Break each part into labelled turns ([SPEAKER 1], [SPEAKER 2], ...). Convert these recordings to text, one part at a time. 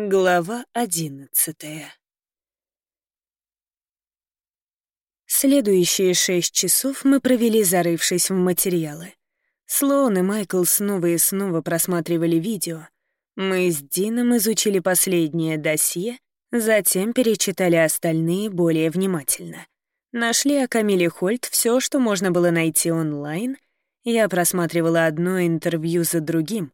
[SPEAKER 1] Глава одиннадцатая Следующие шесть часов мы провели, зарывшись в материалы. Слоун и Майкл снова и снова просматривали видео. Мы с Дином изучили последнее досье, затем перечитали остальные более внимательно. Нашли о Камиле Хольт все, что можно было найти онлайн. Я просматривала одно интервью за другим,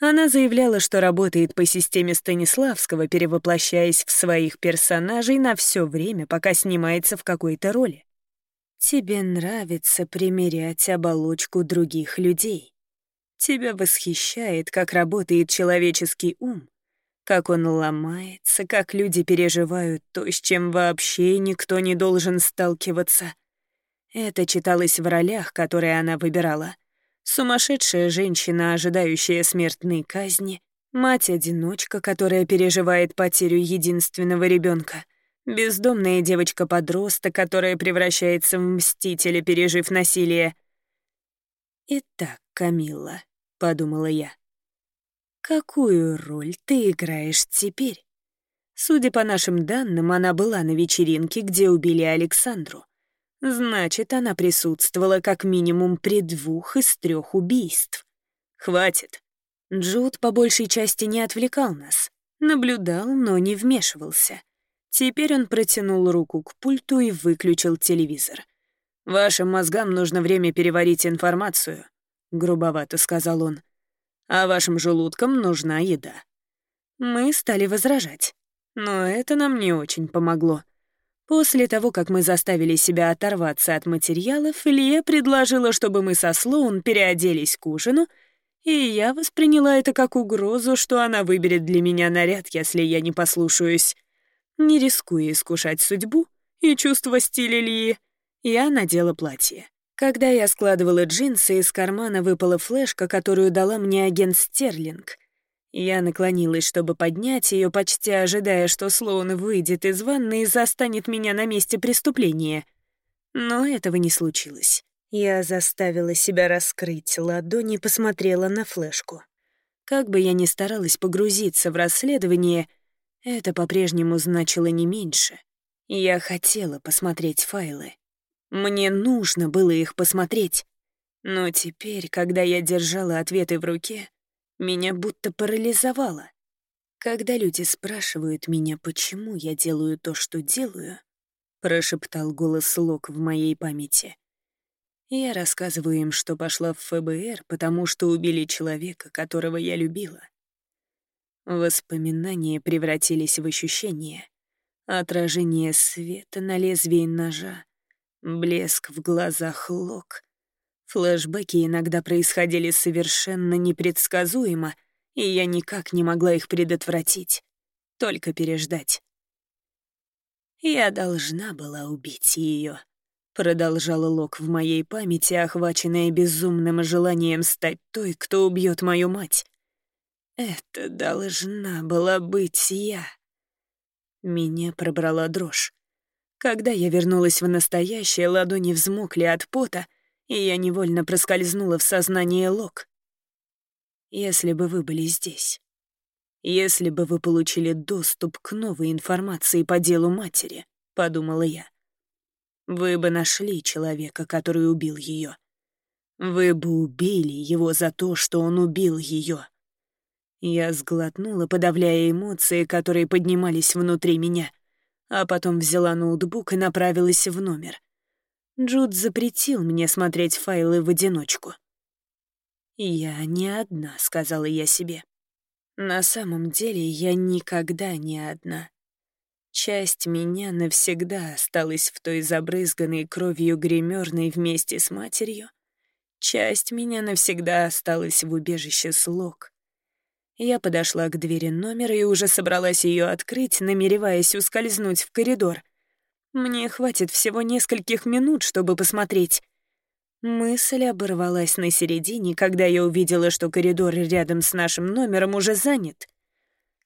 [SPEAKER 1] она заявляла, что работает по системе Станиславского, перевоплощаясь в своих персонажей на все время, пока снимается в какой-то роли. Тебе нравится примерять оболочку других людей. Тебя восхищает, как работает человеческий ум, как он ломается, как люди переживают то, с чем вообще никто не должен сталкиваться. Это читалось в ролях, которые она выбирала — Сумасшедшая женщина, ожидающая смертной казни, мать-одиночка, которая переживает потерю единственного ребенка, бездомная девочка-подросток, которая превращается в мстителя, пережив насилие. «Итак, Камилла», — подумала я, — «какую роль ты играешь теперь?» Судя по нашим данным, она была на вечеринке, где убили Александру. Значит, она присутствовала как минимум при двух из трех убийств. Хватит. Джуд по большей части не отвлекал нас. Наблюдал, но не вмешивался. Теперь он протянул руку к пульту и выключил телевизор. «Вашим мозгам нужно время переварить информацию», — грубовато сказал он. «А вашим желудкам нужна еда». Мы стали возражать, но это нам не очень помогло. После того, как мы заставили себя оторваться от материалов, Лия предложила, чтобы мы со Слоун переоделись к ужину, и я восприняла это как угрозу, что она выберет для меня наряд, если я не послушаюсь. Не рискуя искушать судьбу и чувство стиля Лии, я надела платье. Когда я складывала джинсы, из кармана выпала флешка, которую дала мне агент Стерлинг — я наклонилась, чтобы поднять ее, почти ожидая, что Слоун выйдет из ванны и застанет меня на месте преступления. Но этого не случилось. Я заставила себя раскрыть ладони и посмотрела на флешку. Как бы я ни старалась погрузиться в расследование, это по-прежнему значило не меньше. Я хотела посмотреть файлы. Мне нужно было их посмотреть. Но теперь, когда я держала ответы в руке, меня будто парализовало. Когда люди спрашивают меня, почему я делаю то, что делаю, прошептал голос Лок в моей памяти. Я рассказываю им, что пошла в ФБР, потому что убили человека, которого я любила. Воспоминания превратились в ощущения. Отражение света на лезвии ножа, блеск в глазах Лок, Флэшбэки иногда происходили совершенно непредсказуемо, и я никак не могла их предотвратить, только переждать. «Я должна была убить ее», — продолжала Лок в моей памяти, охваченная безумным желанием стать той, кто убьет мою мать. «Это должна была быть я». Меня пробрала дрожь. Когда я вернулась в настоящее, ладони взмокли от пота — и я невольно проскользнула в сознание Лок. Если бы вы были здесь, если бы вы получили доступ к новой информации по делу матери, подумала я, вы бы нашли человека, который убил ее. Вы бы убили его за то, что он убил ее. Я сглотнула, подавляя эмоции, которые поднимались внутри меня, а потом взяла ноутбук и направилась в номер — Джуд запретил мне смотреть файлы в одиночку. «Я не одна», — сказала я себе. На самом деле я никогда не одна. Часть меня навсегда осталась в той забрызганной кровью гримерной вместе с матерью. Часть меня навсегда осталась в убежище слог. Я подошла к двери номера и уже собралась ее открыть, намереваясь ускользнуть в коридор, мне хватит всего нескольких минут, чтобы посмотреть. Мысль оборвалась на середине, когда я увидела, что коридор рядом с нашим номером уже занят.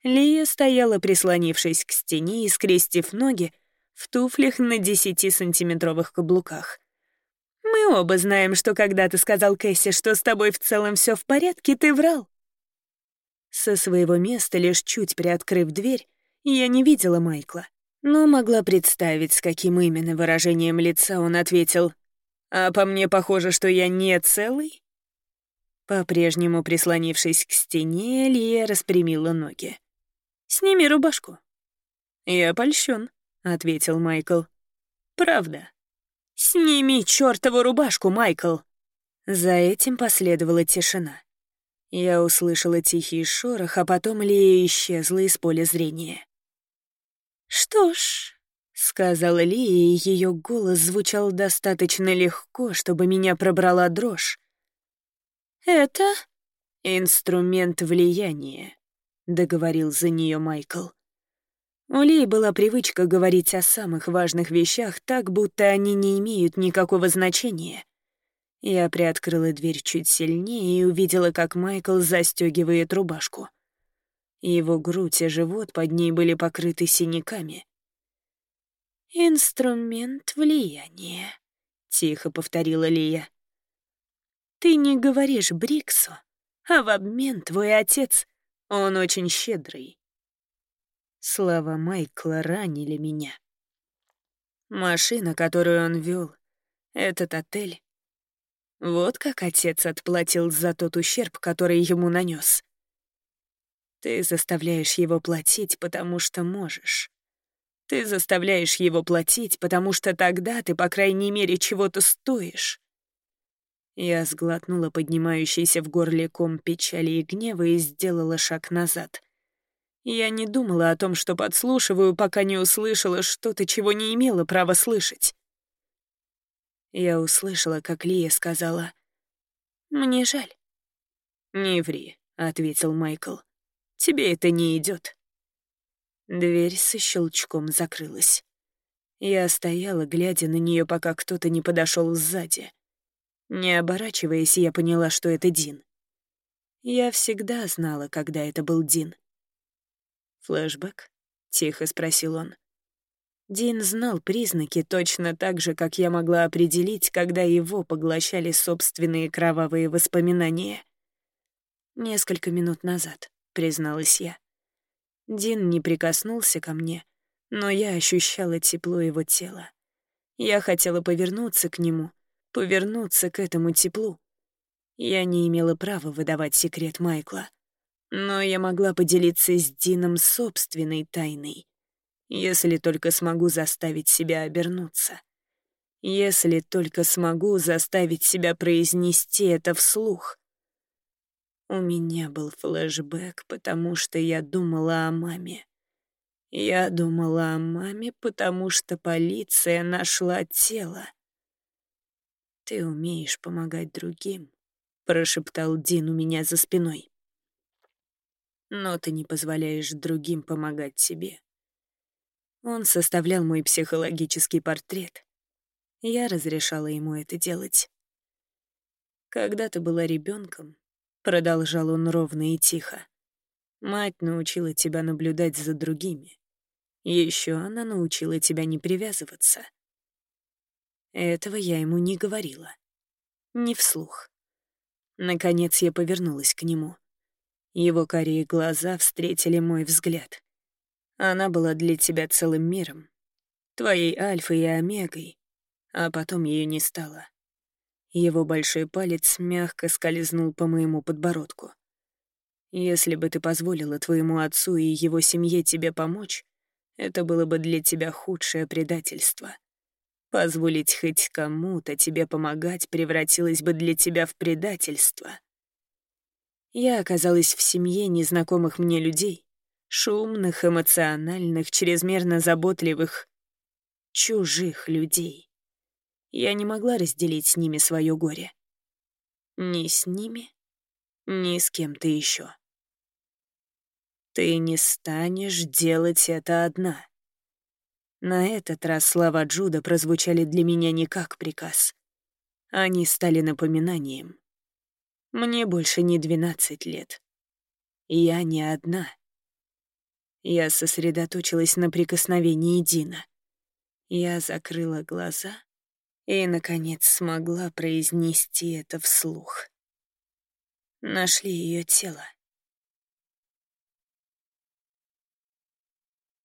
[SPEAKER 1] Лия стояла, прислонившись к стене и скрестив ноги, в туфлях на 10-сантиметровых каблуках. «Мы оба знаем, что когда ты сказал Кэсси, что с тобой в целом все в порядке, ты врал». Со своего места, лишь чуть приоткрыв дверь, я не видела Майкла, но могла представить, с каким именно выражением лица он ответил. «А по мне похоже, что я не целый?» По-прежнему прислонившись к стене, Лия распрямила ноги. «Сними рубашку». «Я польщен», — ответил Майкл. «Правда». «Сними чертову рубашку, Майкл!» За этим последовала тишина. Я услышала тихий шорох, а потом Лия исчезла из поля зрения. «Что ж», — сказала Лия, и ее голос звучал достаточно легко, чтобы меня пробрала дрожь. «Это инструмент влияния», — договорил за нее Майкл. У Лии была привычка говорить о самых важных вещах так, будто они не имеют никакого значения. Я приоткрыла дверь чуть сильнее и увидела, как Майкл застегивает рубашку. Его грудь и живот под ней были покрыты синяками. «Инструмент влияния», — тихо повторила Лия. «Ты не говоришь Бриксу, а в обмен твой отец, он очень щедрый». Слова Майкла ранили меня. Машина, которую он вел, этот отель, вот как отец отплатил за тот ущерб, который ему нанес. Ты заставляешь его платить, потому что можешь. Ты заставляешь его платить, потому что тогда ты, по крайней мере, чего-то стоишь. Я сглотнула поднимающийся в горле ком печали и гнева и сделала шаг назад. Я не думала о том, что подслушиваю, пока не услышала что-то, чего не имела права слышать. Я услышала, как Лия сказала. «Мне жаль». «Не ври», — ответил Майкл. «Тебе это не идет. Дверь со щелчком закрылась. Я стояла, глядя на нее, пока кто-то не подошел сзади. Не оборачиваясь, я поняла, что это Дин. Я всегда знала, когда это был Дин. «Флэшбэк?» — тихо спросил он. Дин знал признаки точно так же, как я могла определить, когда его поглощали собственные кровавые воспоминания. «Несколько минут назад», — призналась я. Дин не прикоснулся ко мне, но я ощущала тепло его тела. Я хотела повернуться к нему, повернуться к этому теплу. Я не имела права выдавать секрет Майкла. Но я могла поделиться с Дином собственной тайной если только смогу заставить себя обернуться. Если только смогу заставить себя произнести это вслух. У меня был флэшбэк, потому что я думала о маме. Я думала о маме, потому что полиция нашла тело. «Ты умеешь помогать другим», — прошептал Дин у меня за спиной. «Но ты не позволяешь другим помогать тебе. Он составлял мой психологический портрет. Я разрешала ему это делать. Когда ты была ребенком, продолжал он ровно и тихо, мать научила тебя наблюдать за другими. Еще она научила тебя не привязываться. Этого я ему не говорила. Не вслух. Наконец я повернулась к нему. Его карие глаза встретили мой взгляд. Она была для тебя целым миром, твоей альфой и омегой, а потом ее не стало. Его большой палец мягко скользнул по моему подбородку. Если бы ты позволила твоему отцу и его семье тебе помочь, это было бы для тебя худшее предательство. Позволить хоть кому-то тебе помогать превратилось бы для тебя в предательство. Я оказалась в семье незнакомых мне людей, шумных, эмоциональных, чрезмерно заботливых, чужих людей. Я не могла разделить с ними свое горе. Ни с ними, ни с кем-то еще. Ты не станешь делать это одна. На этот раз слова Джуда прозвучали для меня не как приказ. Они стали напоминанием. Мне больше не двенадцать лет. Я не одна. Я сосредоточилась на прикосновении Дина. Я закрыла глаза и, наконец, смогла произнести это вслух. Нашли ее тело.